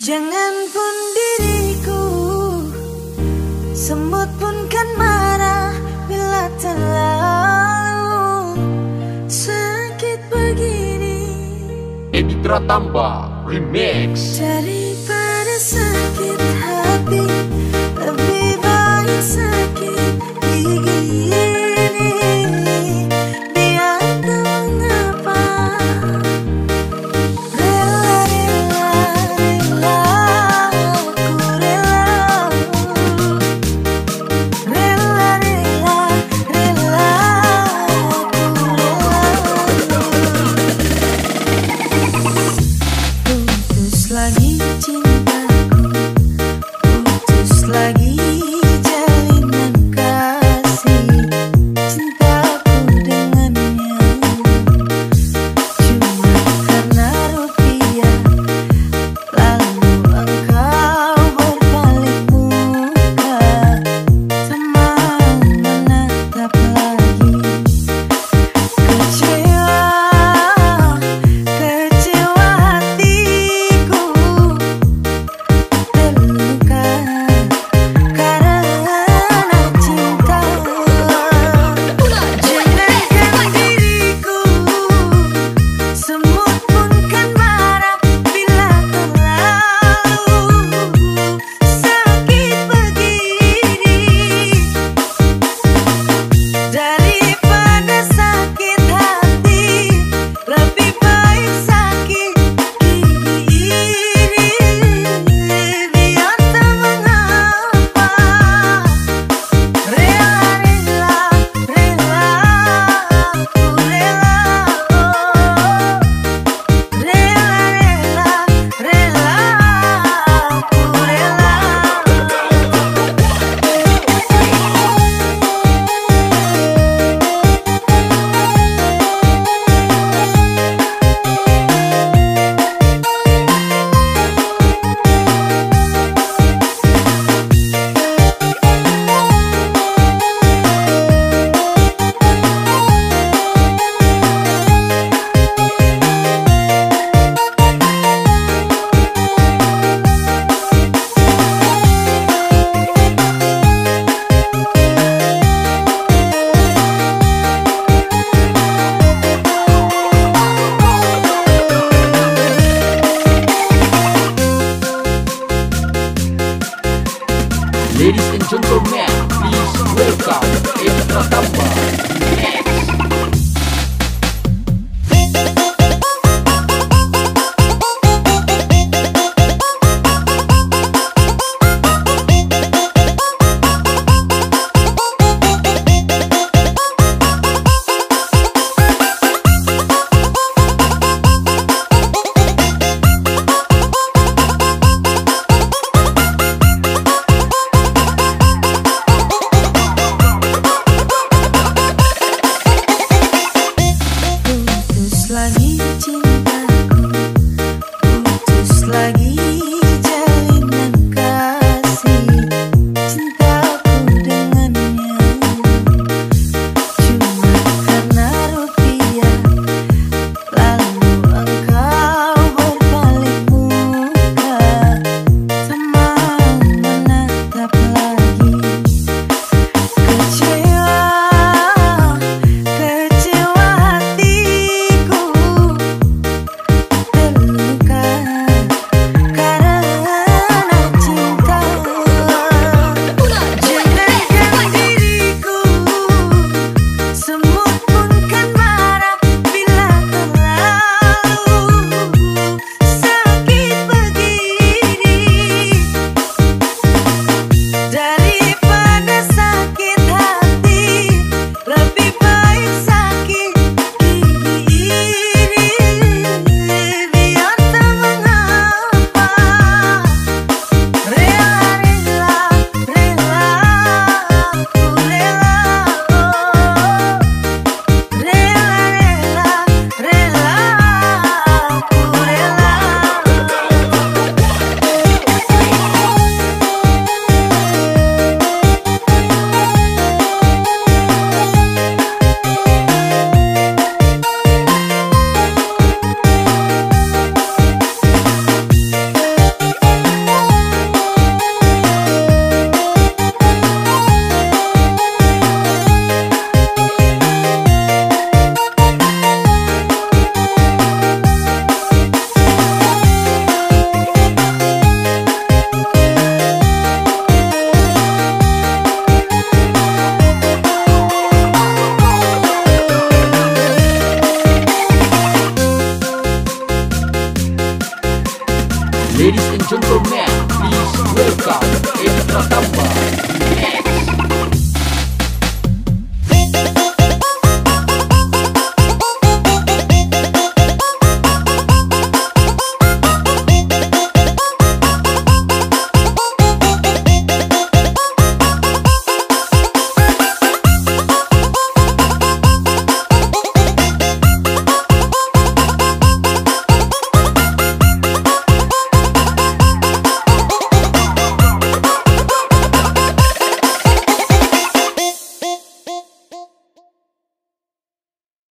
Jangan pun diriku Semut pun kan marah Bila terlalu Sakit begini. Editra Tambah Remix. Dari Слоги тебя, пути слоги. So man, please welcome Ed Pratamba.